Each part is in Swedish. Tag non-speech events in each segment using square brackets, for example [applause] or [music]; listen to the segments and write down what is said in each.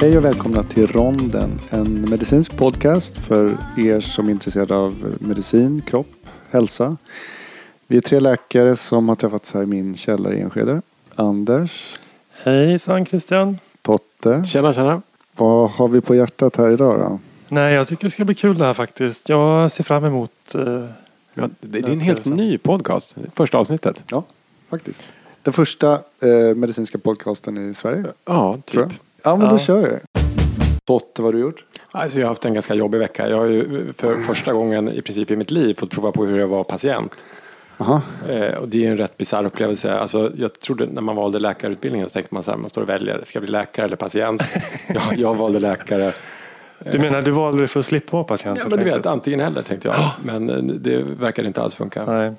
Hej och välkomna till Ronden, en medicinsk podcast för er som är intresserade av medicin, kropp, hälsa. Vi är tre läkare som har träffats här i min källare i Enskede. Anders, Hejsan Christian. Potte. Tjena, tjena. Vad har vi på hjärtat här idag då? Nej, jag tycker det ska bli kul det här faktiskt. Jag ser fram emot... eh, Ja, det, är en helt ny podcast. Första avsnittet. Ja, faktiskt. Den första eh, medicinska podcasten i Sverige, Ja, tror typ. Ja, men då Ja. kör vi. Potte, vad har du gjort? Alltså, jag har haft en ganska jobbig vecka. Jag har ju för första gången i princip i mitt liv fått prova på hur det var patient. Aha. Eh, och det är en rätt bisarr upplevelse. Alltså, jag trodde när man valde läkarutbildningen så tänkte man så här, man står och väljer, ska jag bli läkare eller patient? [laughs] jag, jag valde läkare. Du menar du valde det för att slippa vara patient? Ja, men du vet, antingen eller tänkte jag. Men eh, det verkar inte alls funka. Nej.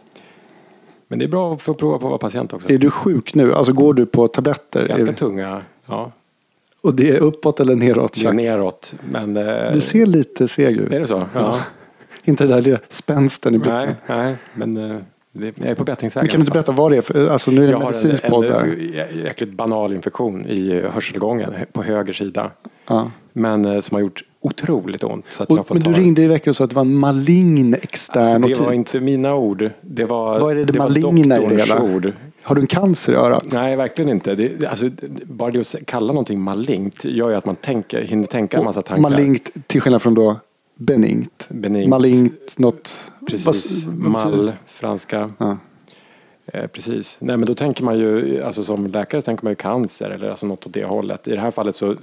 Men det är bra att få prova på att vara patient också. Är du sjuk nu? Alltså går du på tabletter? Ganska Är- tunga. Ja, Och det är uppåt eller neråt? det är neråt. Men, eh, Du ser lite seg ut. Är det så? Ja. [laughs] Inte det där lilla spänsten i blicken. Nej, nej, men eh, det, jag är på bättringsvägen. Men kan du inte berätta vad det är för? Alltså nu är det Jag en har medicinsk en, podd en, där. jä- jäkligt banal infektion i hörselgången på höger sida. Ja. Men eh, som har gjort otroligt ont. Så att jag har Och, fått men du ringde i veckan och sa att det var en malign extern Alltså, det var inte mina ord. Det var, Vad är det, det var maligna i det hela? ord. Har du en cancer i örat? Nej, verkligen inte. Det, alltså, bara det att kalla någonting malignt gör ju att man tänker, hinner tänka en massa tankar. Malignt till skillnad från då benignt. Benignt. Malignt något... Precis. Mall, det? franska. Ja. Eh, precis. Nej, men då tänker man ju, alltså som läkare tänker man ju cancer eller alltså något åt det hållet. I det här fallet så,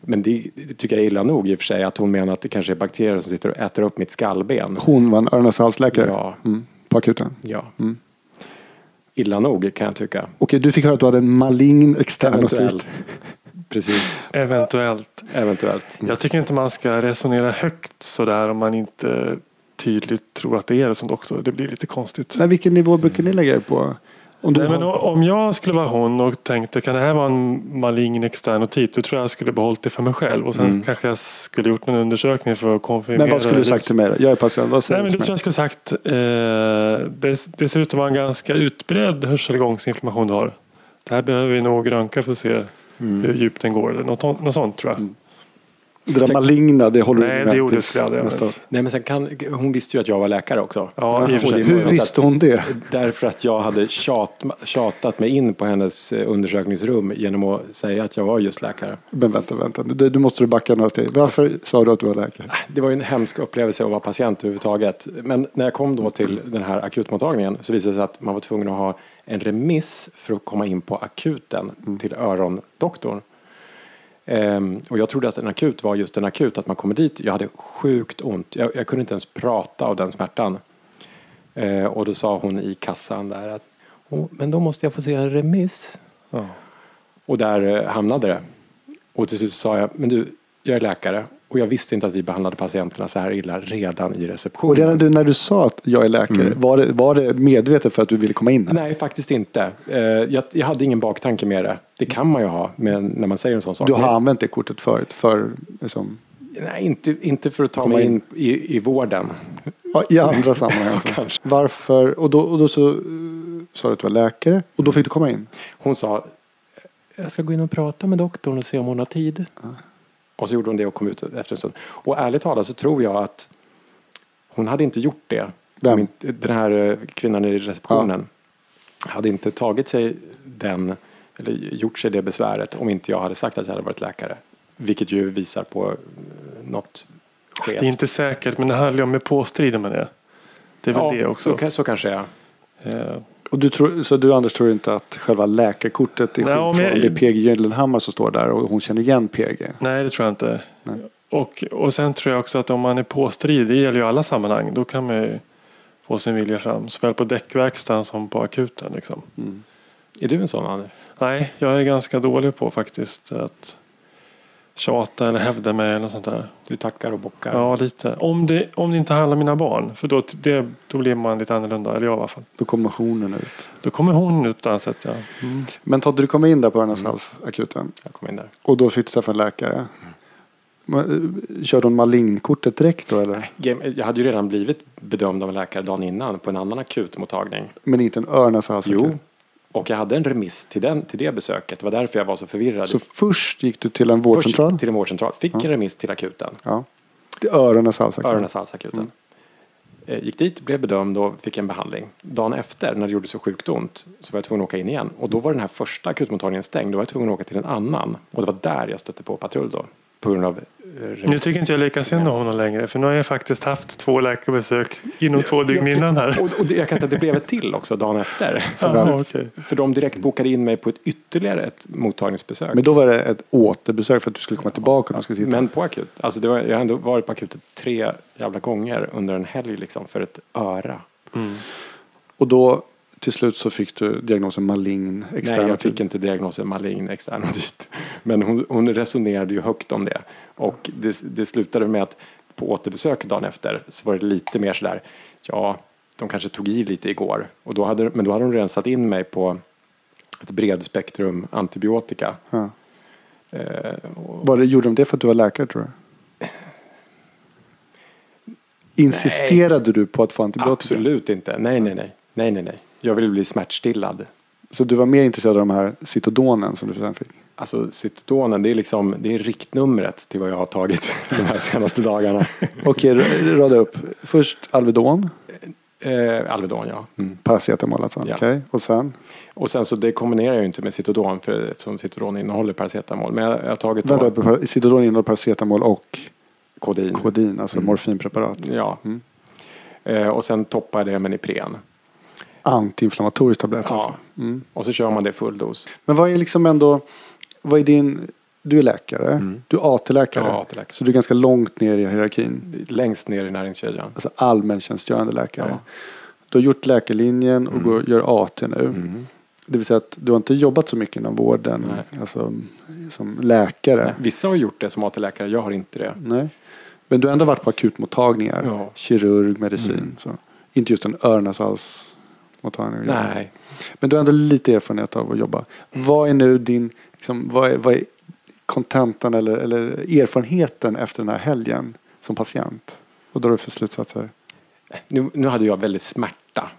men det, det tycker jag är illa nog i och för sig, att hon menar att det kanske är bakterier som sitter och äter upp mitt skallben. Hon var en öron och halsläkare Ja, mm, på akuten. ja. Mm. Illa nog kan jag tycka. Okej, du fick höra att du hade en malign extern. Eventuellt. Precis, Eventuellt. eventuellt. Jag tycker inte man ska resonera högt sådär om man inte tydligt tror att det är det som också. Det blir lite konstigt. Nej, vilken nivå brukar ni lägga er på? Om Nej, men om jag skulle vara hon och tänkte kan det här vara en malign extern otit? Då tror jag jag skulle behållit det för mig själv. Och sen Mm. kanske jag skulle gjort en undersökning för att konfirmera. Men vad skulle du sagt till mig? Jag är patient. Vad säger Nej, men du tror jag skulle sagt eh, det, det ser ut att vara en ganska utbredd hörselgångsinflammation du har. Det här behöver vi nog röntga för att se Mm. hur djupt den går. Eller något, något sånt tror jag. Mm. Det där maligna, det håller Nej, du med det gjorde tills skulle jag aldrig nästa. Nej, men sen kan, hon visste ju att jag var läkare också. Ja, det var Hur visste hon det? Därför att jag hade tjat, tjatat mig in på hennes eh, undersökningsrum genom att säga att jag var just läkare. Men vänta, vänta. Du, du måste du backa några steg. Varför sa du att du var läkare? Det var ju en hemsk upplevelse att vara patient överhuvudtaget. Men när jag kom då till den här akutmottagningen så visade det sig att man var tvungen att ha en remiss för att komma in på akuten till örondoktorn. Ehm, och jag trodde att en akut var just en akut, att man kommer dit. Jag hade sjukt ont. Jag, jag kunde inte ens prata av den smärtan. Ehm, och då sa hon i kassan där att "Åh, men då måste jag få se en remiss. Ja. Och där eh, hamnade det. Och till slut sa jag, men du, jag är läkare och jag visste inte att vi behandlade patienterna så här illa redan i Och receptionen. redan du, när du sa att jag är läkare, Mm. var, det, var det medvetet för att du ville komma in här? Nej, faktiskt inte. Eh, Jag, jag hade ingen baktanke med det. Det kan man ju ha men när man säger en sån sak. Du har använt det kortet förut för, liksom, Nej, inte, inte för att ta mig in. in i, i vården. ja, i andra [laughs] sammanhang. alltså. kanske. Varför? Och då, och då så uh, sa du att du var läkare och då fick du komma in. Hon sa, jag ska gå in och prata med doktorn och se om hon har tid. Och så gjorde hon det och kom ut efter en stund. Och ärligt talat så tror jag att hon hade inte gjort det. Vem? Den här eh, kvinnan i receptionen hade inte tagit sig den, eller gjort sig det besväret om inte jag hade sagt att jag hade varit läkare. Vilket ju visar på eh, något skevt. Det är inte säkert men det handlar ju om hur påstridig man är. Det är väl ja, det också. Så, så kanske jag. Eh, Och du tror, så du Anders tror inte att själva läkarkortet är skilt från jag- det är PG Gyllenhammar som står där och hon känner igen PG? nej det tror jag inte. Nej. Och, och sen tror jag också att om man är påstridig, det gäller ju alla sammanhang, då kan man ju få sin vilja fram. Såväl på däckverkstaden som på akuten. Liksom. Mm. Är du en sån Anders? Nej, jag är ganska dålig på faktiskt att tjata eller hävda mig eller något sånt där. Du tackar och bockar. Ja, lite. Om det, om det inte handlar om mina barn. För då, det, då blir man lite annorlunda. Eller jag i alla fall. Då kommer hon ut. Då kommer hon ut på ett annat sätt. Ja. Men Todde, du kom in där på Örnashalsakuten Jag kom in där. och då fick du träffa en läkare. Men, eh, Körde hon malignkortet direkt då eller? Game- Jag hade ju redan blivit bedömd av en läkare dagen innan på en annan akutmottagning. Men inte en Örnashalsakut? Jo, Och jag hade en remiss till, den, till det besöket. Det var därför jag var så förvirrad. Så först gick du till en vårdcentral? Först till en vårdcentral. Fick en remiss till akuten. Ja. Till öronens halsakuten? Öronens halsakuten. Mm. Gick dit, blev bedömd och fick en behandling. Dagen efter, när det gjorde så sjukt ont, så var jag tvungen att åka in igen. Och då var den här första akutmottagningen stängd. Då var jag tvungen att åka till en annan. Och det var där jag stötte på patrull då. På grund av remiss. Nu tycker inte jag lika synd om honom längre. För nu har jag faktiskt haft två läkarbesök inom två dygn innan här. Och, och det, jag kan inte, det blev ett till också dagen efter. [laughs] För, Aha, okay. för de direkt bokade in mig på ett ytterligare ett mottagningsbesök. Men då var det ett återbesök för att du skulle komma tillbaka? Och skulle Men på akut. Alltså det var, jag har ändå varit på akuten tre jävla gånger under en helg liksom för ett öra. Mm. Och då till slut så fick du diagnosen malign extern Nej, jag fick inte diagnosen malign externotit. Men hon, hon resonerade ju högt om det. Och det, det slutade med att på återbesök dagen efter så var det lite mer sådär, ja, de kanske tog i lite igår. Och då hade, men då hade de redan satt in mig på ett bredspektrum antibiotika. Ja. Eh, och... Var det, gjorde de det för att du var läkare tror du? Insisterade nej. du på att få antibiotika? Absolut inte. Nej, nej, nej. Nej, nej, nej. Jag ville bli smärtstillad. Så du var mer intresserad av de här Citodonen som du sen fick? Alltså Citodonen, det är liksom, det är riktnumret till vad jag har tagit [laughs] de här senaste dagarna. [laughs] Okej, rada upp. Först Alvedon. Eh, Alvedon, ja. Mm. Paracetamol alltså, ja. okej. Okay. Och sen? Och sen så det kombinerar jag ju inte med Citodon för, eftersom Citodon innehåller paracetamol. Men jag, jag har tagit... Vänta, då... Citodon innehåller paracetamol och? Kodin. Kodin, alltså mm. morfinpreparat. Ja. Mm. Eh, och sen toppar det med Ipren antiinflammatorisk tablett. Ja. Alltså. Mm. Och så kör man det full dos. Men vad är liksom ändå, vad är din, du är läkare, mm. du är AT-läkare. Ja, AT-läkare. Så du är ganska långt ner i hierarkin. Längst ner i näringskedjan. Alltså allmäntjänstgörande läkare. Ja. Du har gjort läkarlinjen och mm. går, gör AT nu. Mm. Det vill säga att du har inte jobbat så mycket inom vården alltså, som läkare. Nej. Vissa har gjort det som AT-läkare, jag har inte det. Nej. Men du har ändå varit på akutmottagningar, ja. kirurg, medicin. Mm. Så. Inte just en öronashals mottagning Nej. Men du har ändå lite erfarenhet av att jobba. Vad är nu din, liksom, vad är, vad är kontentan eller, eller erfarenheten efter den här helgen som patient? Vad drar du för slutsatser? Nu, nu hade jag väldigt smärta.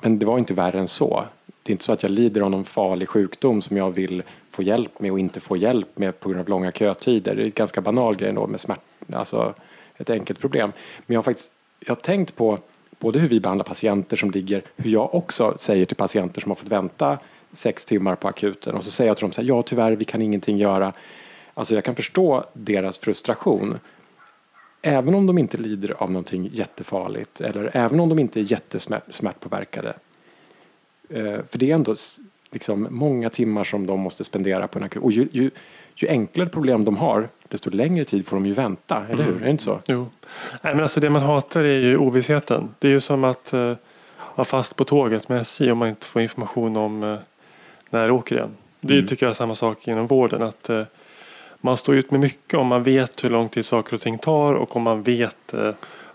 Men det var inte värre än så. Det är inte så att jag lider av någon farlig sjukdom som jag vill få hjälp med och inte få hjälp med på grund av långa kötider. Det är en ganska banal grej då med smärta, alltså ett enkelt problem. Men jag har faktiskt jag har tänkt på både hur vi behandlar patienter som ligger, hur jag också säger till patienter som har fått vänta sex timmar på akuten och så säger jag till dem så här, ja tyvärr vi kan ingenting göra. Alltså jag kan förstå deras frustration. Även om de inte lider av någonting jättefarligt eller även om de inte är jättesmärtpåverkade. Eh, för det är ändå liksom många timmar som de måste spendera på en akut. Och ju, ju, ju enklare problem de har, desto längre tid får de ju vänta, eller hur? Mm. Är det inte så? Jo. Nej, men alltså det man hatar är ju ovissheten. Det är ju som att uh, vara fast på tåget med SJ om man inte får information om uh, när det åker igen. Det mm. tycker jag är samma sak inom vården. att uh, Man står ut med mycket om man vet hur lång tid saker och ting tar och om man vet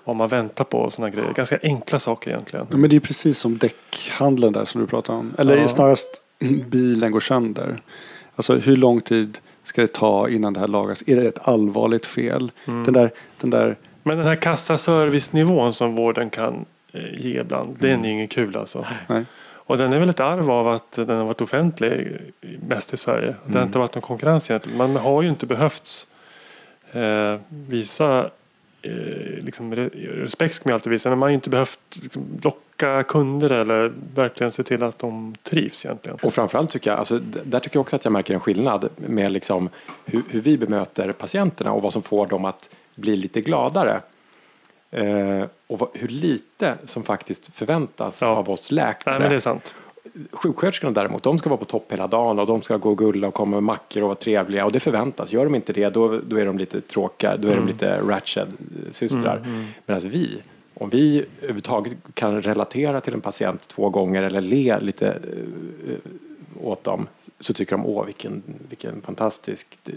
vad man väntar på och sådana grejer. Ganska enkla saker egentligen. Ja, men det är precis som däckhandeln där som du pratade om. Eller ja. snarast bilen går sönder. Alltså hur lång tid ska det ta innan det här lagas? Är det ett allvarligt fel? Mm. Den där, den där... Men den här kassaservicenivån som vården kan eh, ge ibland, mm. den är ju ingen kul alltså. Nej. Och den är väl ett arv av att den har varit offentlig mest i Sverige. Mm. Det har inte varit någon konkurrens egentligen. Man har ju inte behövt eh, visa liksom, respekt ska man alltid visa men man har ju inte behövt liksom, locka kunder eller verkligen se till att de trivs egentligen. Och framförallt tycker jag, alltså, där tycker jag också att jag märker en skillnad med liksom hur, hur vi bemöter patienterna och vad som får dem att bli lite gladare. Eh, och vad, hur lite som faktiskt förväntas ja. av oss läkare. Nej, men det är sant sjuksköterskorna däremot, de ska vara på topp hela dagen och de ska gå och gulla och komma med mackor och vara trevliga och det förväntas. Gör de inte det då, då är de lite tråkiga, då är mm. de lite ratched-systrar. Mm, mm. Medan vi, om vi överhuvudtaget kan relatera till en patient två gånger eller le lite uh, åt dem så tycker de åh vilken, vilken fantastisk uh,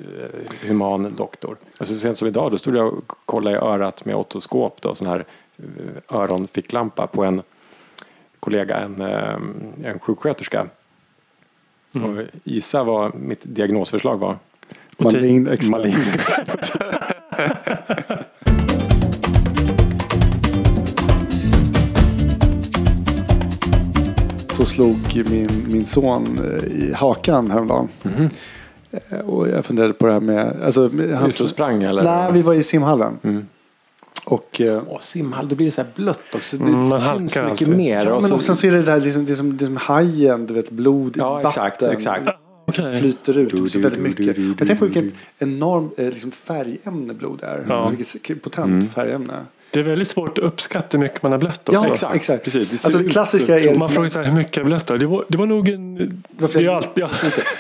human doktor. Alltså så sent som idag då stod jag och kollade i örat med otoskop då, sån här uh, öronficklampa på en kollega, en, eh, en sjuksköterska. Mm. Och gissa vad mitt diagnosförslag var? Malign Malign [laughs] satt och slog min, min son eh, i hakan häromdagen. Eh, Och jag funderade på det här med... Alltså, han, Just och sprang eller? nej, vi var i simhallen. Mm. Och, eh, Åh, simhall, då blir det så här blött också. Det Mm, man syns mycket alltid. mer. ja, och men och sen så är det där liksom, det som, det som hajen, du vet blod, Ja, vatten. exakt, exakt. Okej. flyter ut också väldigt mycket. Jag tänker på vilket enormt eh, liksom färgämne blod är. Ja. Alltså vilket potent Mm. färgämne. Det är väldigt svårt att uppskatta hur mycket man har blött också. Ja, Exakt, exakt. precis. Det Alltså det klassiska är... Man frågar sig hur mycket jag blött då? Det var, det var nog en... Det Varför- är ju alltid, ja.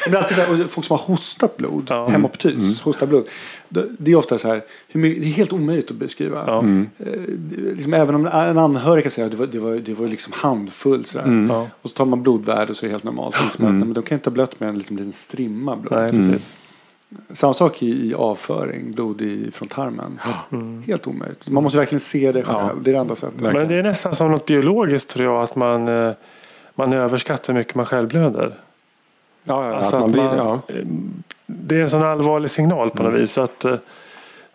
Det blir alltid så här, och folk som har hostat blod, Ja. hemoptys, Mm. hostat blod. Det det är ofta så här, det är helt omöjligt att beskriva. Ja. Mm. Eh, det- liksom, även om en anhörig kan säga att det var, det var, det var liksom handfull sådär. Mm. Ja. Och så tar man blodvärde och så är det helt normalt. Så liksom, Mm. men de kan inte ha blött med en liksom, liten strimma blod. Nej, Mm. precis. Samma sak i, i avföring, blod i, från tarmen. Mm. Helt omöjligt. Man måste verkligen se det själv. Ja. Det är det enda sättet. Verkligen. Men det är nästan som något biologiskt tror jag att man, eh, man överskattar hur mycket man själv blöder. Ja, ja, Alltså att man blir, man- ja. Det är en sån allvarlig signal på något Mm. vis. Att eh,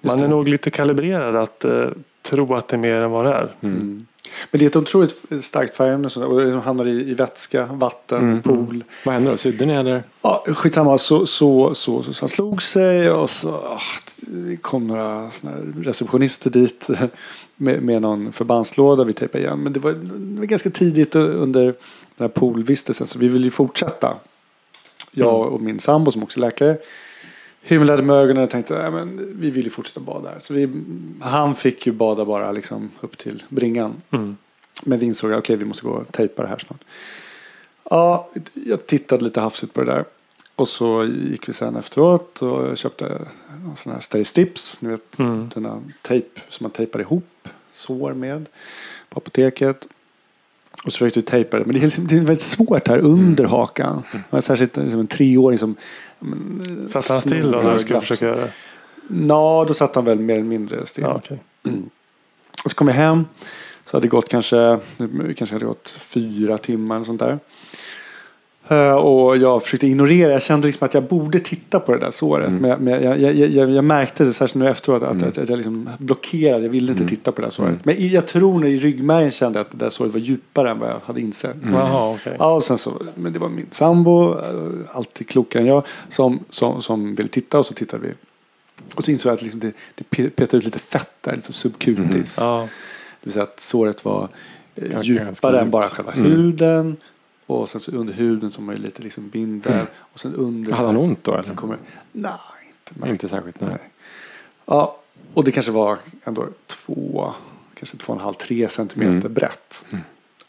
man är nog lite kalibrerad att eh, tro att det är mer än vad det är. Mm. Mm. Men det är ett otroligt starkt färgämne det hamnar i, i vätska, vatten, Mm. pool. Vad hände då? Sydde ni eller? Ja, skitsamma, så, så, så, så, så han slog sig och så ah, det kom några receptionister dit [laughs] med, med någon förbandslåda. Vi tejpade igen. Men det var, det var ganska tidigt under den här poolvistelsen så vi ville ju fortsätta. Jag och min sambo som också är läkare himlade med ögonen och tänkte att men, vi vill ju fortsätta bada här. Så vi, han fick ju bada bara liksom upp till bringan. Mm. Men vi insåg att okej, vi måste gå och tejpa det här snart. Ja, jag tittade lite hafsigt på det där. Och så gick vi sen efteråt och köpte sån här steristrips. Ni vet, Mm. den här tejp som man tejpar ihop sår med på apoteket. Och så försökte vi tejpa det. Men det är, liksom, det är väldigt svårt här under hakan. Man är särskilt liksom en treåring som... men, Satt han still då när och du skulle glafsar. försöka göra det? Ja, då satt han väl mer eller mindre still. Ja, okej. Och så kom jag hem. Så hade det gått kanske, kanske hade gått fyra timmar och sånt där. Eh, Och jag försökte ignorera. Jag kände liksom att jag borde titta på det där såret. Mm. Men, jag, men jag, jag, jag, jag märkte det särskilt nu efteråt att, Mm. att, att jag liksom blockerade. Jag ville inte Mm. titta på det där såret. Mm. Men jag tror när i ryggmärgen kände jag att det där såret var djupare än vad jag hade insett. Mm. Jaha, okej. Ja, och sen så, men det var min sambo, eh, alltid klokare än jag, som, som, som ville titta och så tittade vi. Och så insåg jag att liksom det, det pe- petade ut lite fett där, lite subkutis. Ja. Det vill säga att såret var eh, djupare än bara själva Mm. huden. Och sen så under huden så har ju lite liksom bindväv. Mm. Och sen under. Hade han ont då? Eller? kommer, nej, inte. Nej. Inte särskilt. Nej. Nej. Ja, och det kanske var ändå två, kanske två och en halv, tre centimeter Mm. brett. Mm.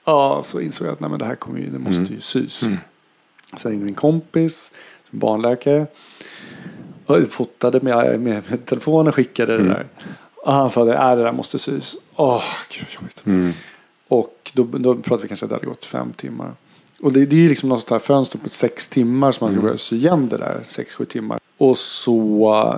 Ja, så insåg jag att nej, men det här kommer ju, det måste Mm. ju sys. Mm. Sen ringde min kompis, som barnläkare. Och fotade med, med, med telefonen och skickade Mm. det där. Och han sa det, äh, det där måste sys. Åh, gud vad jobbigt. Mm. Och då, då pratade vi kanske att det hade gått fem timmar. Och det, det är liksom något sånt här fönster på sex timmar som man ska Mm. börja sy igen det där. Sex, sju timmar. Och så,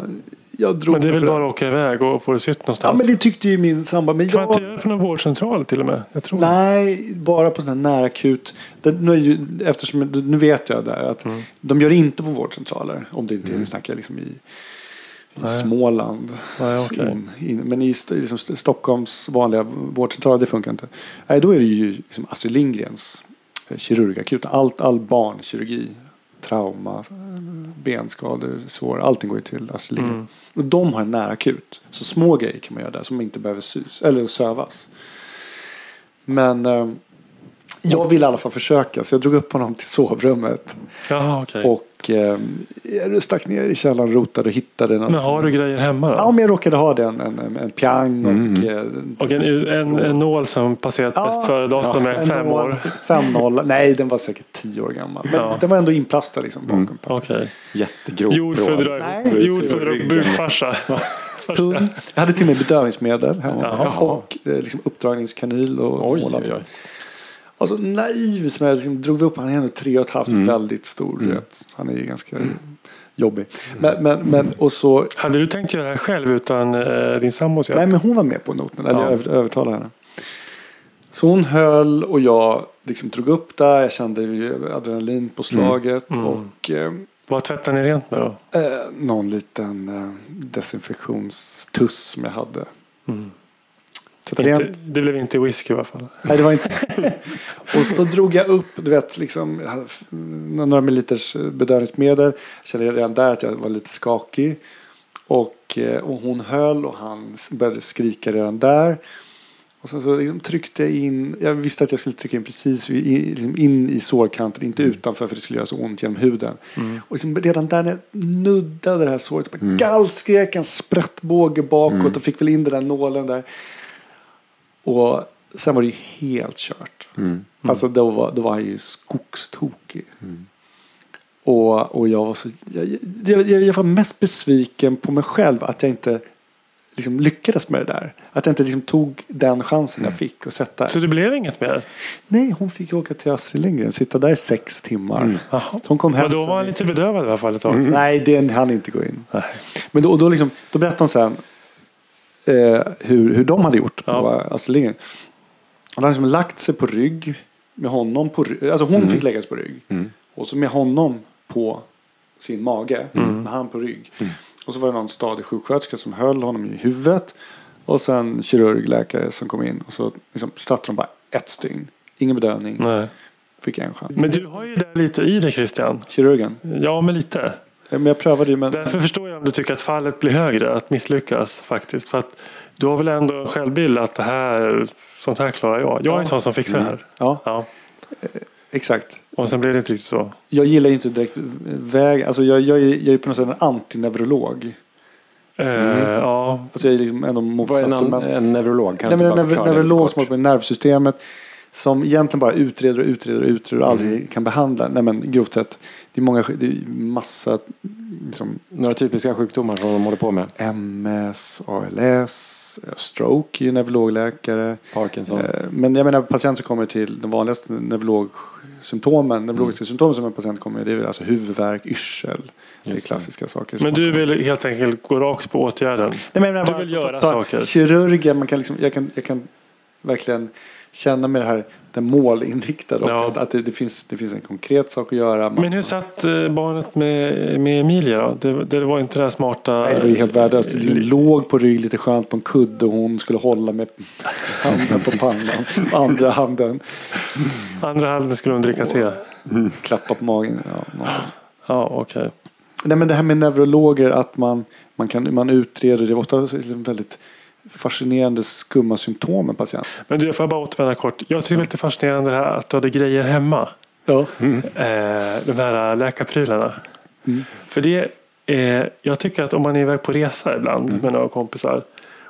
jag drog Men det är väl bara att åka iväg och få det sytt Ja någonstans? men det tyckte ju min sambo. Men Kan man jag, inte göra det på någon vårdcentral till och med? Nej, bara på sån här nära akut. Det, nu, är ju, eftersom, nu vet jag där att Mm. de gör det inte på vårdcentraler. Om det inte är, Mm. vi snackar liksom i, i Nej. Småland. Nej, okej. in, in, men i liksom, st- Stockholms vanliga vårdcentraler, det funkar inte. Nej, då är det ju liksom Astrid Lindgrens eh, kirurgakut. Allt, all barnkirurgi, trauma, benskador, sår. Allting går ju till Astrid Lindgren. Mm. Och de har en nära akut. Så små grejer kan man göra där som inte behöver sys, eller sövas. Men eh, jag ville i alla fall försöka så jag drog upp honom till sovrummet. Jaha, okej. Och eh, jag stack ner i källaren, rotade och hittade något. Men har du grejer hemma då? Ja, men jag råkade ha det. En, en, en, en piang och... Mm. eh, Och en, en, en nål som passerat Ja, bäst före-datum med en fem nål, år? Fem noll. Nej, den var säkert tio år gammal. Men Ja. den var ändå inplastad liksom bakom. Mm. Okej. Jättegrovt. Ihop bukfarsa. Jag hade till och med bedövningsmedel hemma. Jaha. Och eh, liksom uppdragningskanyl och Oj, målat. oj, oj. Alltså naiv som jag liksom drog upp. Han är ändå tre och ett halvt. Mm. Väldigt stor. Mm. Vet. Han är ju ganska jobbig. Men, men, men och så. Hade du tänkt göra det här själv utan eh, din sambos hjälp? Nej men hon var med på noten. Eller Ja. jag över- övertalade henne. Så hon höll och jag liksom drog upp där. Jag kände adrenalin på slaget. Mm. Och eh, Vad tvättade ni rent med då? eh, någon liten eh, desinfektionstuss som jag hade. Så det, inte, det, blev inte whisky i alla fall. Nej, det var inte. [laughs] och så drog jag upp, du vet, liksom, några milliliters bedövningsmedel. Kände redan där att jag var lite skakig. Och, eh, och hon höll och han började skrika redan där. Och sen så liksom tryckte jag in, jag visste att jag skulle trycka in precis in, liksom in i sårkanten, inte mm. utanför för det skulle göra så ont genom huden. Mm. Och liksom redan där när jag nuddade det här såret, så mm. gallskrek en spratt båge bakåt mm. och fick väl in den där nålen där. Och sen var det ju helt kört. Mm. Mm. Alltså då var, då var han ju skogstokig. Mm. Och, och jag var så, jag, jag, jag, var mest besviken på mig själv att jag inte liksom lyckades med det där. Att jag inte liksom tog den chansen mm. jag fick att sätta. Så det blev inget mer? Nej, hon fick åka till Astrid Lindgren. Sitta där i sex timmar. Mm. Hon kom hem. Men då var han lite bedövad i alla fall ett tag. Mm. Nej, det hann inte gå in. Nej. Men då, då, liksom, då berättade hon sen eh, hur, hur de hade gjort ja. på Astrid Lindgren. Hon hade liksom lagt sig på rygg med honom på rygg. Alltså hon mm. fick lägga sig på rygg. Mm. Och så med honom på sin mage. Mm. Med han på rygg. Mm. Och så var det någon stadig sjuksköterska som höll honom i huvudet. Och sen kirurgläkare som kom in. Och så liksom satte de bara ett stygn. Ingen bedövning. Nej. Fick en chans. Men du har ju det lite i dig Christian. Kirurgen? Ja, men lite. Men jag prövade ju men... Därför förstår jag om du tycker att fallet blir högre, att misslyckas faktiskt. För att du har väl ändå en självbild att det här, sånt här klarar jag. Jag är en sån som fixar det här. Ja. ja. Eh, exakt. Och sen blev det inte riktigt så. Jag gillar inte direkt väg, alltså jag, jag, är, jag är på något sätt en antineurolog. Eh, mm. Ja. Alltså jag är liksom ändå motsatsen. Vad är en, en neurolog? Kan nej, men en neurolog som håller på med nervsystemet. Som egentligen bara utreder och utreder och utreder och aldrig mm. kan behandla. Nej men grovt sett. Det är många, det är massa. Liksom, Några typiska sjukdomar som de håller på med? MS, ALS stroke är ju neurologläkare. Parkinson. Eh, men jag menar patienter som kommer till de vanligaste neurologsymptomen, neurologiska mm. symptomen som en patient kommer med det är alltså huvudvärk, yrsel. det är klassiska saker. Men du vill helt enkelt gå rakt på åtgärden? Nej, men du vill göra saker? Kirurgen, man kan liksom, jag, kan, jag kan verkligen känna med det här den målinriktade. Ja. att, att det, det, finns, det finns en konkret sak att göra. Men hur satt eh, barnet med, med Emilia då? Det, det var inte det här smarta... Nej, det var ju helt värdelöst. Du låg på rygg lite skönt på en kudde och hon skulle hålla med handen på pannan. Andra handen. Andra handen skulle hon dricka te. Mm. Klappa på magen. Ja, ja okej. Okay. Nej men det här med neurologer att man, man, kan, man utreder det. är ofta väldigt fascinerande skumma symptom med patienten. Men du, jag får bara återvända kort. Jag tycker det är lite fascinerande det här att du hade grejer hemma. Ja. Mm. Eh, de här läkarprylarna. Mm. För det är, jag tycker att om man är iväg på resa ibland mm. med några kompisar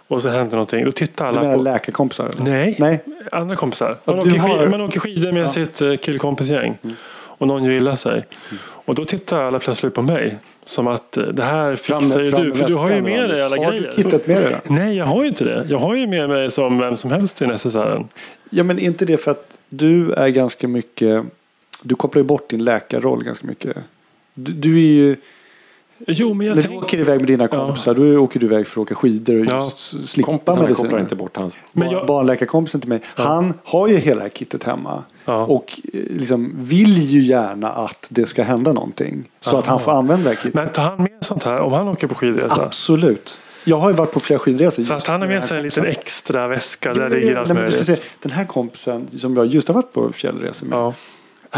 och så händer någonting. Då tittar alla på... läkarkompisar? Nej, Nej, andra kompisar. Man, åker, har... skid, man åker skidor med ja. sitt eh, killkompisgäng. Mm. Och någon gör illa sig. Och då tittar alla plötsligt på mig. Som att eh, det här fixar ju du. För du har ju med dig alla har grejer. Har du kittat med dig då? Nej, jag har ju inte det. Jag har ju med mig som vem som helst till necessären. Ja, men inte det för att du är ganska mycket. Du kopplar ju bort din läkarroll ganska mycket. Du, du är ju. Jo, men jag När tänk... du åker iväg med dina kompisar, ja. då åker du iväg för att åka skidor och ja. slippa mediciner. kopplar inte bort hans. Men jag... Barnläkarkompisen till mig, ja. han har ju hela kittet hemma. Ja. Och eh, liksom vill ju gärna att det ska hända någonting. Så Aha. att han får använda det här kittet. Men tar han med sånt här om han åker på skidresa? Absolut. Jag har ju varit på flera skidresor. Så att han har med sig en liten extra väska där det ligger allt möjligt. Den här kompisen som jag just har varit på fjällresor med.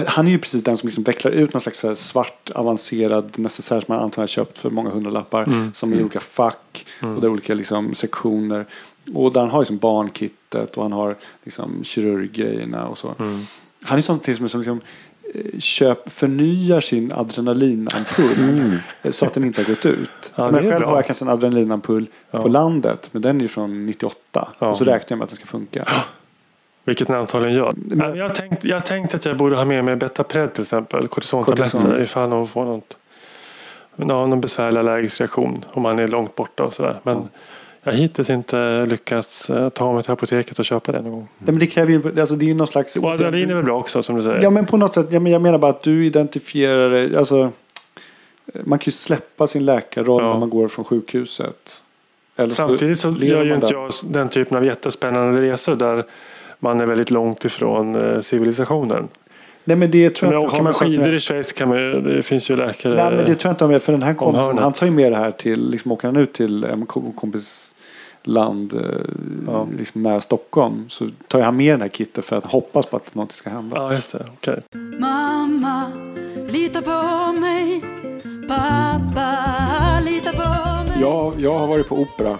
Han är ju precis den som liksom vecklar ut någon slags svart avancerad necessär som han antagligen har köpt för många hundralappar. Mm. Som är i mm. olika fack mm. och det är olika liksom, sektioner. Och där han har liksom barnkittet och han har liksom kirurggrejerna och så. Mm. Han är sånt som, som liksom, eh, köp, förnyar sin adrenalinampull mm. så att den inte har gått ut. Ja, men själv bra. har jag kanske en adrenalinampull ja. på landet men den är från 98 ja. och så räknar jag med att den ska funka. [gasps] Vilket den antagligen gör. Men jag har tänkt, jag tänkt att jag borde ha med mig Betapred till exempel. Kortisontabletter Kortison. ifall någon får något, någon besvärlig allergisk reaktion. Om man är långt borta och sådär. Men jag har hittills inte lyckats eh, ta mig till apoteket och köpa det någon gång. Nej, men det kräver ju, alltså det är ju någon slags... Och adrenalin är väl bra också som du säger? Ja men på något sätt, jag menar bara att du identifierar alltså man kan ju släppa sin läkarroll ja. när man går från sjukhuset. Eller Samtidigt så, så gör ju inte jag den typen av jättespännande resor där man är väldigt långt ifrån eh, civilisationen. Nej, men det tror jag men åker man skidor i Schweiz kan man det finns ju läkare Nej, men det tror jag inte om. För den här kompisen, han tar ju med det här till, liksom åker han ut till en kompis land eh, Ja. liksom nära Stockholm så tar jag med den här kitten för att hoppas på att något ska hända. Ja, just det. Okej. Mamma, lita på mig. Pappa, lita på mig. Jag, jag har varit på opera.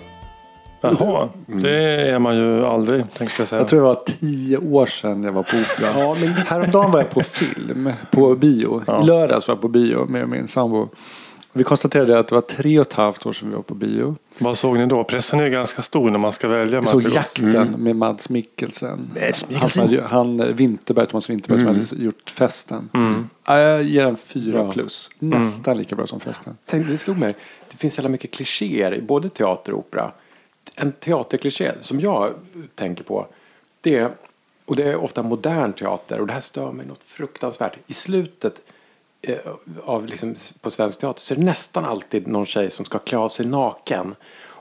Jaha, det är man ju aldrig tänkte jag säga. Jag tror det var tio år sedan jag var på opera. Ja, men Häromdagen var jag på film, på bio. Ja. I lördags var jag på bio med min sambo. Vi konstaterade att det var tre och ett halvt år sedan vi var på bio. Vad såg ni då? Pressen är ju ganska stor när man ska välja. Vi såg. Jakten med Mads Mikkelsen. Mads Han, Mikkelsen. hade- han Vinterberg, Thomas Vinterberg som hade gjort Festen. Mm. Ja, Jag ger den fyra Bra. plus. Nästan lika bra som Festen. Tänk, det slog mig. Det finns jävla mycket klichéer i både teater och opera. En teaterkliché som jag tänker på det är, och det är ofta modern teater och det här stör mig något fruktansvärt. I slutet eh, av liksom, på svensk teater så är det nästan alltid någon tjej som ska klä av sig naken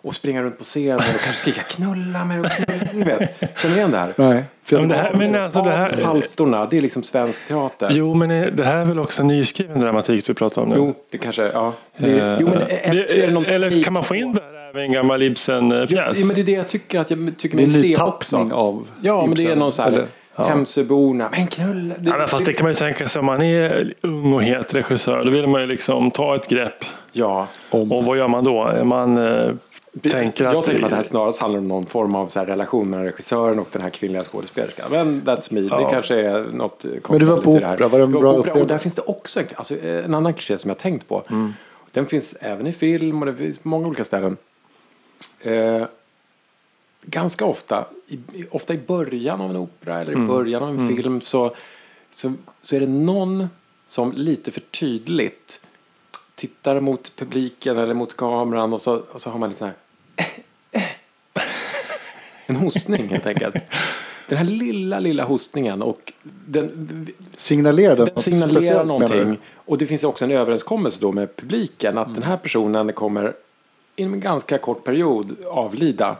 och springa runt på scenen och kanske skrika knulla mig och knulla Ni vet, känner ni igen det här? Nej, för Men det här, men alltså det här, Haltorna, det är liksom svensk teater. jo, men det här är väl också nyskriven dramatik du pratar om nu? Jo, det kanske, ja. Det, Eh, jo, men, det, är det någon eller kan man få in det en gammal Ibsen-pjäs? ja, men det är det jag tycker att jag tycker det är mig en se ny också. tappning av Ja, men det är Ibsen, någon sån här eller? Hemsöborna, men knulla. Det, Ja, men fast det kan man ju tänka sig om man är ung och het regissör. Då vill man ju liksom ta ett grepp. ja. Om. Och vad gör man då? Man eh, tänker jag att... tänker att det här snarast handlar om någon form av så här relation mellan regissören och den här kvinnliga skådespelerskan. Men that's me. Det Ja. kanske är något Men du var på det opera, var det en Jag bra opera, Och där finns det också en, alltså, en annan kliché som jag tänkt på. Mm. Den finns även i film och det finns på många olika ställen. Eh, ganska ofta, i, ofta i början av en opera eller i Mm. början av en film så, så, så är det någon som lite för tydligt tittar mot publiken eller mot kameran och så, och så har man lite sån här [laughs] en hostning helt enkelt. Den här lilla, lilla hostningen och den, Signalerar den, den något signalerar någonting. Och det finns också en överenskommelse då med publiken att den här personen kommer inom en ganska kort period avlida.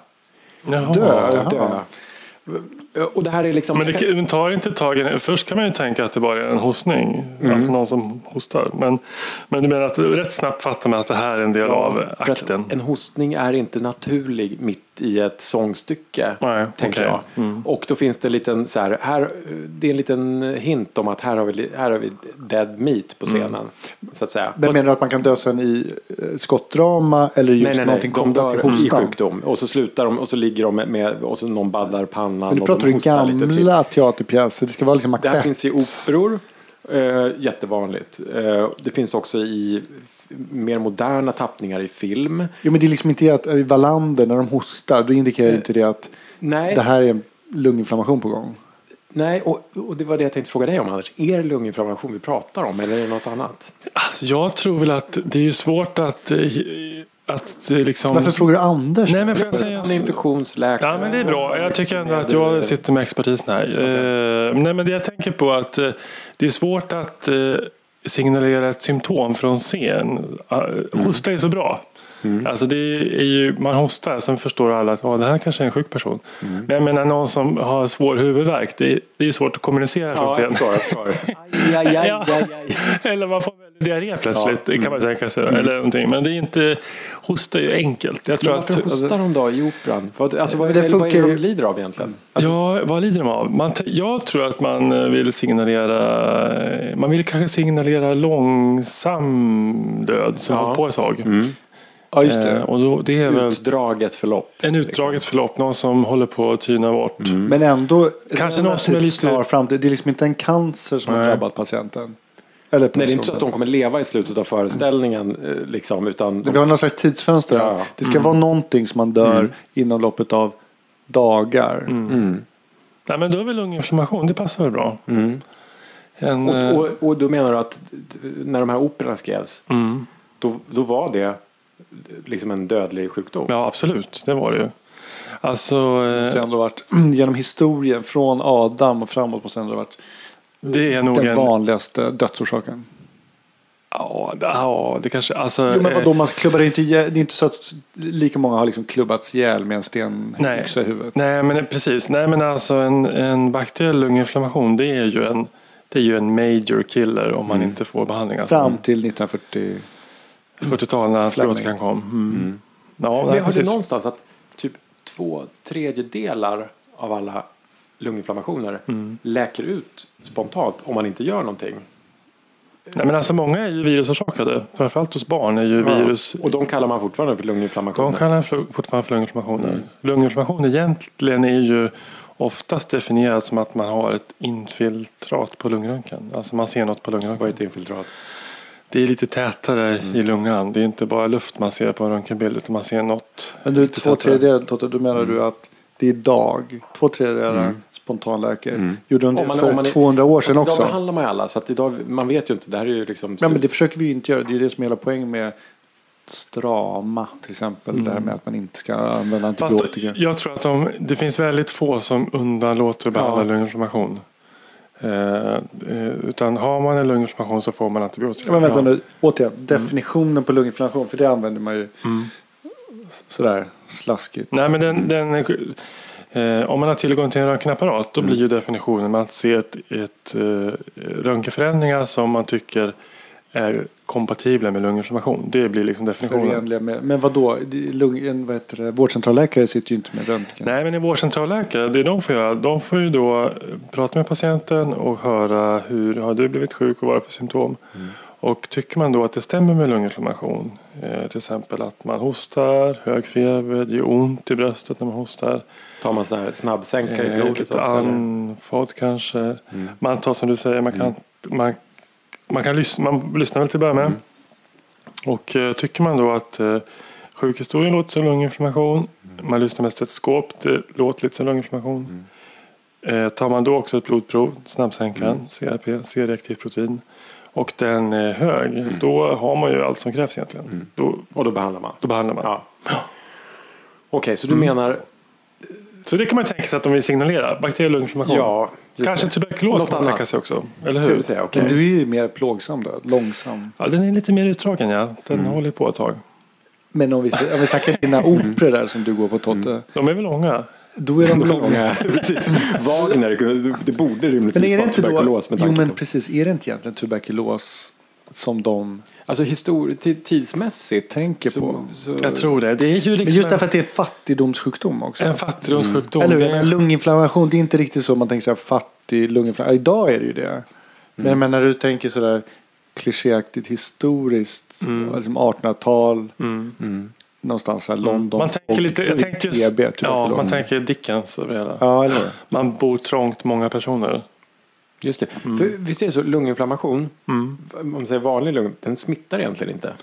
Jaha. Dö. Dö. Jaha. Och det här är liksom... Men det men tar inte tag i Först kan man ju tänka att det bara är en hostning. Mm. Alltså någon som hostar. Men, men du menar att rätt snabbt fattar man att det här är en del av för att akten? En hostning är inte naturlig mitt i ett sångstycke. Nej, tänker okej. jag. Mm. Och då finns det en liten så här, här, det är en liten hint om att här har vi, här har vi dead meat på scenen. Mm. Så att säga. Men menar du att man kan dö sen i eh, skottdrama eller just Nej, nej, nej. någonting De kopplat dör till i sjukdom. Och så slutar de och så ligger de med, med och så någon baddar pannan. Men du pratar till. gamla teaterpjäser? Det ska vara liksom Det här Macbeth? finns i operor. Eh, jättevanligt. Eh, det finns också i mer moderna tappningar i film. Jo men det är liksom inte att i Wallander när de hostar då indikerar Eh, inte det att Nej, det här är lunginflammation på gång. nej och, och det var det jag tänkte fråga dig om Anders. Är det lunginflammation vi pratar om eller är det något annat? Alltså, jag tror väl att det är svårt att, eh, att eh, liksom... Varför frågar du Anders? Nej men får jag säga... Han är infektionsläkare. Ja men det är bra. Jag tycker ändå att jag sitter med expertisen här. Eh, nej men det jag tänker på är att eh, det är svårt att signalera ett symptom från scen. Uh, hosta är så bra. Alltså det är ju, man hostar, sen förstår alla att oh, det här kanske är en sjuk person. Men jag menar någon som har svår huvudvärk, det är, det är ju svårt att kommunicera från Ja, jag scen. förstår. Jag förstår. Aj, aj, aj, Ja. [laughs] Eller man får diarré plötsligt, Ja. det kan man tänka sig. Eller någonting. Men det är inte, hosta är ju enkelt. Jag tror Men att, varför hostar de då i operan? Vad, alltså, vad, Men det vad är de lider av egentligen? Alltså, Ja, vad lider de av? Man, jag tror att man eh, vill signalera, man vill kanske signalera långsam död som Ja. har på ett tag. Ja just Eh, det. och då, det är väl Utdraget förlopp. en utdraget förlopp, någon som håller på att tyna bort. Men ändå Kanske någon som är lite- snar framtid. Det är liksom inte en cancer som har Nej. drabbat patienten. Eller Nej, det är inte så att de kommer leva i slutet av föreställningen. eh, Liksom, utan de, Vi har någon slags tidsfönster. Ja, ja. Det ska vara någonting som man dör inom loppet av dagar. mm. Nej men då är väl lunginflammation, det passar väl bra. Mm. En, eh, Och, och, och då menar du att när de här operorna skrevs, mm. då, då var det liksom en dödlig sjukdom? Ja absolut, det var det ju. Alltså, Det eh, ändå varit [clears throat] genom historien från Adam och framåt måste ändå varit det är nog den en... vanligaste dödsorsaken. Ja, det, ja, det kanske... Alltså, Jo, men eh, vadå, man klubbar inte ihjäl, Det är inte så att lika många har liksom klubbats ihjäl med en stenyxa i huvudet. Nej, men precis. Nej, men alltså en, en bakteriell lunginflammation det är ju en, det är ju en major killer om man inte får behandling. Alltså, Fram till 1940. 40-talet när antibiotikan kom. Mm. Ja, Men jag hörde någonstans att typ två tredjedelar av alla lunginflammationer Mm. läker ut spontant om man inte gör någonting. Nej, men alltså många är ju virusorsakade. Framförallt hos barn är ju virus... Och de kallar man fortfarande för lunginflammationer. De kallar fl- fortfarande för lunginflammationer. Lunginflammation egentligen är ju oftast definierat som att man har ett infiltrat på lungröntgen. Alltså man ser något på Vad är lungröntgen. ett infiltrat? Det är lite tätare i lungan. Det är inte bara luft man ser på en röntgenbild utan man ser något. Men du, två tredjedelar Totte, då menar du att det är idag två tredjedelar spontanläkare. Gjorde de det man- för om man är- 200 år sedan Idag också? behandlar man ju alla så att idag, man vet ju inte. Det här är ju liksom... Ja, men det försöker vi ju inte göra. Det är ju det som är hela poängen med strama till exempel. Det här med att man inte ska använda Fast antibiotika. jag tror att de, det finns väldigt få som undanlåter att behandla Ja. lunginflammation. Eh, eh, utan har man en lunginflammation så får man antibiotika. Men vänta nu, återigen. Definitionen på lunginflammation, för det använder man ju Mm. sådär slaskigt. Nej, men den, den, eh, om man har tillgång till en röntgenapparat då blir ju definitionen man ser ett, ett eh, röntgenförändringar som man tycker är kompatibla med lunginflammation. Det blir liksom definitionen. Förenliga med, men vad då? Lung, en, vad heter det, vårdcentralläkare sitter ju inte med röntgen. Nej, men en vårdcentralläkare, det de får göra, de får ju då prata med patienten och höra hur har du blivit sjuk och vad är det för symptom. Och tycker man då att det stämmer med lunginflammation, eh, till exempel att man hostar, hög feber, det gör ont i bröstet när man hostar, Tar man sån här snabbsänka i eh, blodet lite andfådd kanske. Man tar som du säger, man kan, man, man kan lyssna, man lyssnar väl till att börja med. Och eh, tycker man då att eh, sjukhistorien låter som lunginflammation, man lyssnar med stetoskop, det låter lite som lunginflammation. Eh, tar man då också ett blodprov, snabbsänkan, CRP, C-reaktivt protein, och den är hög, då har man ju allt som krävs egentligen. Då, Och då behandlar man? då behandlar man. Ja. Okej, så du menar... Så det kan man tänka sig att de vill signalera, bakteriell lunginflammation. Ja, Kanske tuberkulos Något kan man tänka sig också. Eller hur? säga. Men du är ju mer plågsam då, långsam. Ja, den är lite mer utdragen ja. Den Mm. håller på ett tag. Men om vi, om vi snackar dina [laughs] operor där som du går på Totte. De är väl långa? Då är de [laughs] långa. Långa, [laughs] precis. Wagner, det borde rimligtvis Men är det vara inte då, tuberkulos med jo tanke men på. precis, är det inte egentligen tuberkulos som de Alltså histori- ti- tidsmässigt. Tänker så, på. Så, Jag tror det. Det är ju Men liksom just därför att det är fattigdomssjukdom också. en, en fattigdomssjukdom. Eller hur? Det är- Men lunginflammation, det är inte riktigt så man tänker så här fattig lunginflammation. Idag är det ju det. Men, men när du tänker sådär klichéaktigt historiskt, Mm. liksom 1800-tal, Mm. Mm. någonstans här London. Man tänker lite, jag tänkte just, TB, ja, man tänker Dickens över hela. Ja, eller? Man bor trångt, många personer. Just det. För, visst är det så, lunginflammation, Mm. om man säger vanlig lung, den smittar egentligen inte.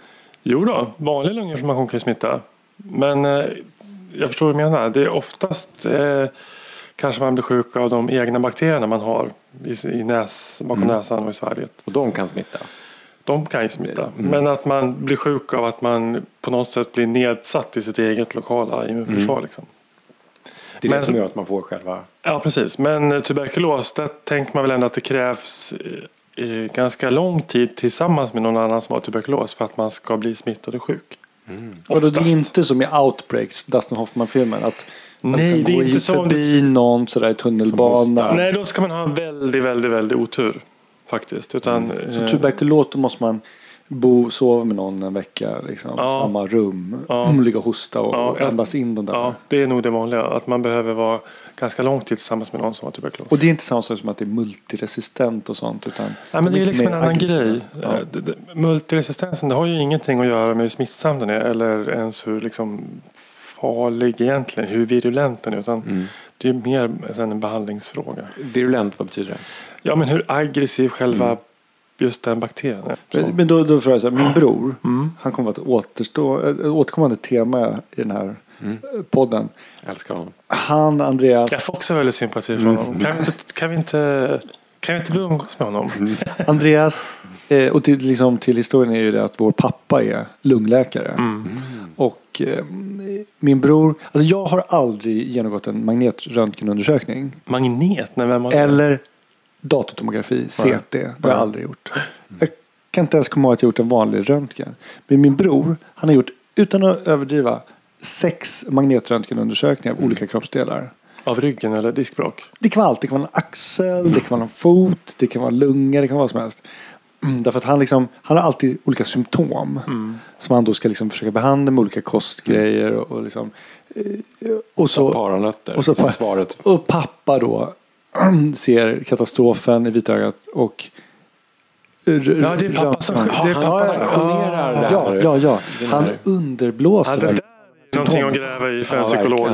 Jo då, vanlig lunginflammation kan ju smitta. Men eh, jag förstår vad du menar. Det är oftast eh, kanske man blir sjuk av de egna bakterierna man har i, i näs, bakom näsan och i svalget. Och de kan smitta. De kan ju smitta. Men att man blir sjuk av att man på något sätt blir nedsatt i sitt eget lokala immunförsvar. Liksom. Det är Men- det som gör att man får själva... Ja, precis. Men eh, tuberkulos, där tänker man väl ändå att det krävs eh, ganska lång tid tillsammans med någon annan som har tuberkulos för att man ska bli smittad och sjuk. Och då det är inte som i Outbreaks, Dustin Hoffman-filmen. Att man Nej, liksom det är går inte så förbi någon sådär i tunnelbanan. Nej, då ska man ha en väldigt, väldigt, väldigt otur. Faktiskt. Utan, Mm. Så eh, tuberkulos, då måste man bo, sova med någon en vecka. Liksom, Ja. Samma rum. Ja. Mm, Ligga och hosta och, Ja, och andas in de där. Ja, det är nog det vanliga. Att man behöver vara ganska lång tid tillsammans med någon som har tuberkulos. Och det är inte samma sak som att det är multiresistent och sånt. Utan Nej, men det är liksom en annan grej. Ja. Eh, det- det- Multiresistensen det har ju ingenting att göra med hur smittsam den är eller ens hur liksom farlig egentligen, hur virulent den är. Utan det är ju mer en behandlingsfråga. Virulent, vad betyder det? Ja, men hur aggressiv själva just den bakterien. Men, men då, då frågar jag så här, min bror, [clears throat] Mm. han kommer att återstå, ett återkommande tema i den här Mm. eh, podden. Jag älskar honom. Han, Andreas, Jag får också väldigt sympati för honom. Kan vi inte, kan vi inte, kan vi inte umgås med honom? Andreas eh, och till, liksom, till historien är ju det att vår pappa är lungläkare. Mm. Och eh, min bror, alltså jag har aldrig genomgått en magnetröntgenundersökning. Magnet? Nej, vem har det? Eller datortomografi, CT. Det har jag aldrig gjort. Jag kan inte ens komma ihåg att jag gjort en vanlig röntgen. Men min bror, han har gjort, utan att överdriva, sex magnetröntgenundersökningar av olika kroppsdelar. Av ryggen eller diskbråck? Det kan vara allt. Det kan vara en axel, det kan vara en fot, det kan vara lungor, det kan vara vad som helst. Mm, därför att han, liksom, han har alltid olika symptom. Som han då ska liksom försöka behandla med olika kostgrejer och, och liksom, Och så, Paranötter. och så som svaret. och pappa då [clears throat] ser katastrofen i vitögat och... Ja, det är pappa som... Det är han pappa som det här. Ja, ja, Han underblåser. Ja, det det. är någonting att gräva i för en psykolog.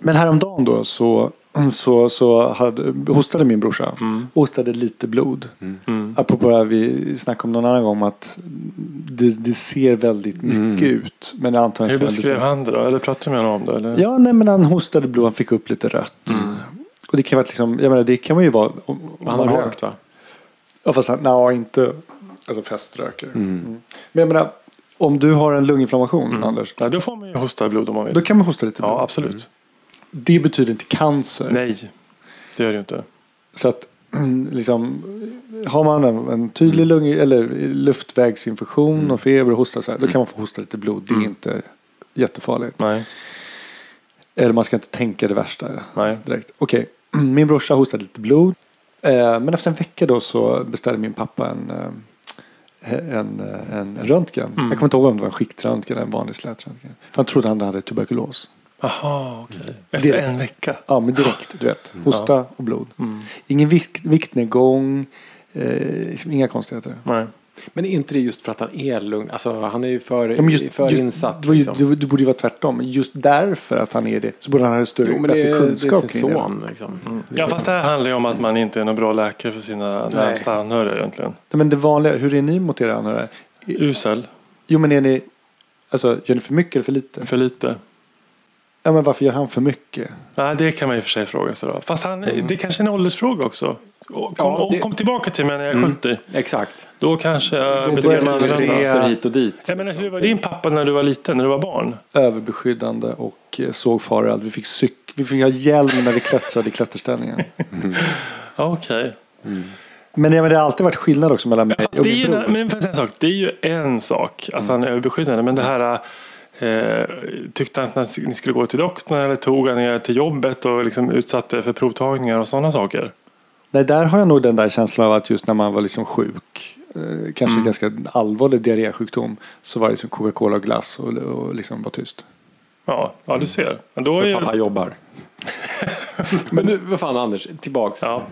Men häromdagen då så, så, så hade, hostade min brorsa. Hostade lite blod. Mm. Apropå det här vi snackade om någon annan gång att det, det ser väldigt mycket ut. Men antagligen Hur beskrev han det då? Eller pratade du med honom om det? Eller? Ja, nej men han hostade blod. Han fick upp lite rött. Och det kan vara liksom, jag menar det kan man ju vara. Om, om Han har rökt va? Ja fast han, nej, inte alltså feströker. Mm. Mm. Men jag menar, om du har en lunginflammation Anders. Ja, då får man ju hosta blod om man vill. Då kan man hosta lite blod. Ja, absolut. Det betyder inte cancer. Nej, det gör det ju inte. Så att [clears throat] liksom, har man en, en tydlig lung eller luftvägsinfektion och feber och hosta så här, då kan man få hosta lite blod. Det är inte jättefarligt. Nej, Eller man ska inte tänka det värsta nej. direkt. Okej, min brorsa hostade lite blod. Eh, men efter en vecka då så beställde min pappa en, eh, en, eh, en röntgen. Jag kommer inte ihåg om det var en skiktröntgen eller en vanlig slätröntgen. För han trodde han hade tuberkulos. Jaha, okej. Efter Direkt. en vecka. Ja, men direkt, du vet. Hosta och blod. Ingen vikt, viktnedgång, eh, liksom inga konstigheter. Nej. Men är inte det just för att han är lugn? Alltså han är ju för, Ja, just, för just, insatt. det, ju, liksom. det, det borde ju vara tvärtom. Just därför att han är det så borde han ha större, Jo, men det bättre är, det kunskap är kring sin det. son liksom. Ja, fast det här handlar ju om att man inte är någon bra läkare för sina närmsta anhöriga egentligen. Nej, Men det vanliga, hur är ni mot era anhöriga? Usel, Jo men är ni, alltså gör ni för mycket eller för lite? för lite. Ja men varför gör han för mycket? Nej, det kan man i och för sig fråga sig då. Fast han, det är kanske är en åldersfråga också. Och Kom, Ja, det- kom tillbaka till mig när jag är 70. Exakt. Då kanske jag beter mig man annorlunda. hit och dit. Jag menar, hur var din pappa när du var liten, när du var barn? Överbeskyddande och eh, såg faror. Vi fick, cyk- vi fick ha hjälm när vi klättrade i klätterställningen. Ja, [laughs] Okej. Men, ja, men det har alltid varit skillnad också mellan mig Fast och det är min ju, bror. men en sak, det är ju en sak. Alltså han är överbeskyddande. Men det här eh, tyckte han att ni skulle gå till doktorn eller tog han er till jobbet och liksom utsatte er för provtagningar och sådana saker? Nej, där har jag nog den där känslan av att just när man var liksom sjuk, eh, kanske ganska allvarlig diarrésjukdom, så var det liksom Coca-Cola och glass och, och liksom var tyst. Ja, ja du ser. Men då är För ju, pappa jobbar. [laughs] Men nu, vad fan Anders, tillbaks. ja,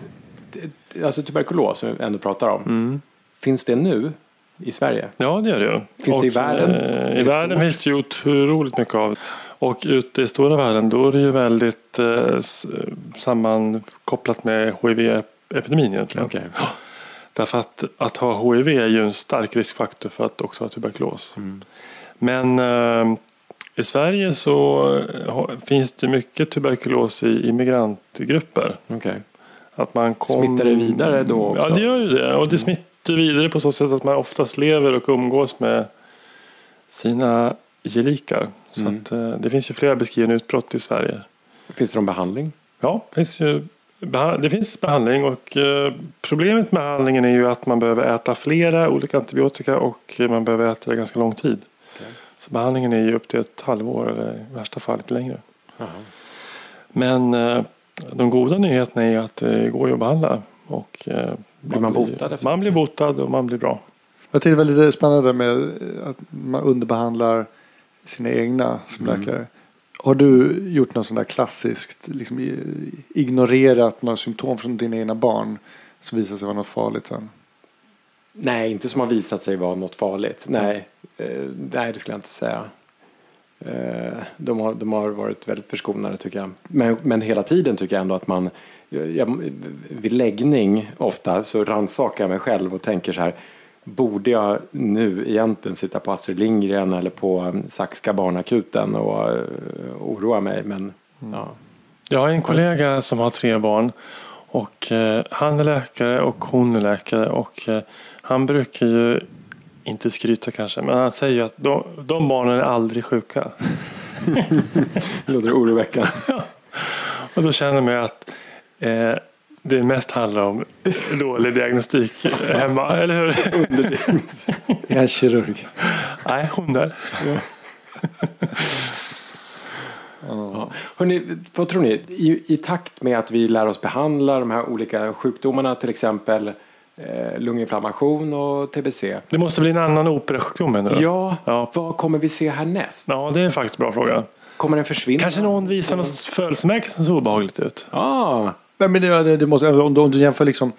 Alltså tuberkulos som vi ändå pratar om. Mm. Finns det nu i Sverige? ja, det gör det. Finns det i världen? Eh, I världen finns det ju otroligt mycket av. Och ute i stora världen då är det ju väldigt eh, s- sammankopplat med HIV-epidemin egentligen. Okej. Därför att, att ha HIV är ju en stark riskfaktor för att också ha tuberkulos. Mm. Men eh, i Sverige så ha, finns det mycket tuberkulos i immigrantgrupper. Okej. Att man kom... Smittar det vidare då också? Ja, det gör ju det. Och det smittar vidare på så sätt att man oftast lever och umgås med sina gelikar. Så Mm. att, eh, det finns ju flera beskrivna utbrott i Sverige. Finns det någon behandling? Ja, det finns ju det finns behandling och eh, problemet med behandlingen är ju att man behöver äta flera olika antibiotika och man behöver äta det ganska lång tid. Okej. Så behandlingen är ju upp till ett halvår eller i värsta fall lite längre. Men eh, de goda nyheterna är ju att det går ju att behandla. Och, eh, Blir man botad efter Man blir botad och man blir bra. Jag tyckte det var lite spännande med att man underbehandlar sina egna som Mm. läkare. Har du gjort något sånt där klassiskt, liksom ignorerat några symptom från dina egna barn som visar sig vara något farligt sen? Nej, inte som har visat sig vara något farligt. Nej, eh, nej det skulle jag inte säga. Eh, de, har, de har varit väldigt förskonade tycker jag. Men, men hela tiden tycker jag ändå att man jag, vid läggning ofta så rannsakar jag mig själv och tänker så här Borde jag nu egentligen sitta på Astrid Lindgren eller på um, Saxka barnakuten och uh, oroa mig? Men ja, Jag har en kollega som har tre barn. Och eh, han är läkare och hon är läkare. Och eh, han brukar ju, inte skryta kanske, men han säger ju att de, de barnen är aldrig sjuka. [laughs] det låter oroväckande. [laughs] Och då känner man ju att eh, det mest handlar om dålig diagnostik hemma, eller hur? Är han kirurg? Nej, hon där. Ja. Hörrni, vad tror ni? I, I takt med att vi lär oss behandla de här olika sjukdomarna, till exempel eh, lunginflammation och tbc. Det måste bli en annan operasjukdom menar du? Ja, Ja. vad kommer vi se härnäst? Ja, det är faktiskt en bra fråga. Kommer den försvinna? Kanske någon visar något födelsemärke som ser obehagligt ut. Ah, Nej, men det, det, måste, om, du, om du jämför liksom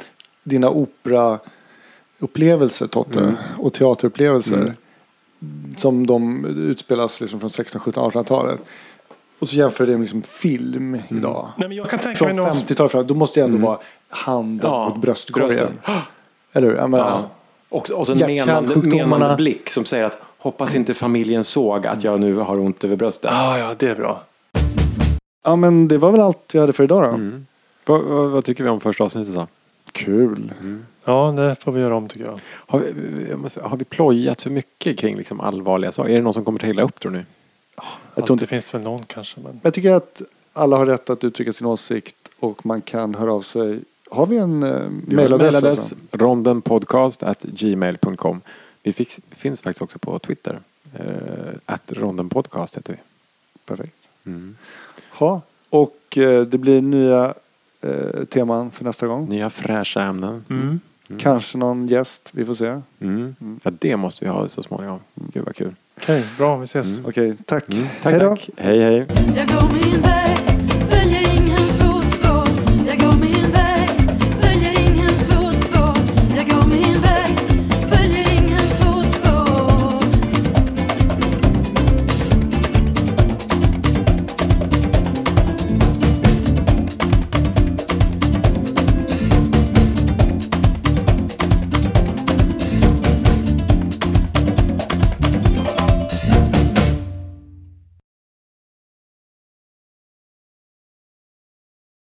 dina operaupplevelser Totte Mm. och teaterupplevelser Mm. som de utspelas liksom från 16, 17, 1800-talet. Och så jämför det med liksom film Mm. idag. Nej, men jag kan tänka Från någon... 50-talet framåt, då måste det ändå Mm. vara handen Ja, mot bröstkorgen. [gasps] Eller hur? Ja, ja. Och, och så en menande, menande blick som säger att hoppas inte familjen såg att jag nu har ont över bröstet. Ja, ja, det är bra. ja, men det var väl allt vi hade för idag då. Mm. Vad, vad, vad tycker vi om första avsnittet då? Kul. Ja, det får vi göra om tycker jag. Har vi, har vi plojat för mycket kring liksom allvarliga saker? Är det någon som kommer ta illa upp tror ni? Jag, Jag tror det inte, finns väl någon kanske. Men... jag tycker att alla har rätt att uttrycka sin åsikt och man kan höra av sig. Har vi en eh, mailadress? alltså? rondenpodcast.gmail.com Vi fick, finns faktiskt också på Twitter. Uh, att rondenpodcast heter vi. Perfekt. Mm. Ja, och eh, det blir nya eh, teman för nästa gång. Nya fräscha ämnen. Mm. Kanske någon gäst, vi får se. Mm. Mm. Ja, det måste vi ha så småningom. Gud vad kul. Okej, bra. Vi ses. Mm. Okej, tack. Mm. Tack, Hej då. tack. Hej, hej.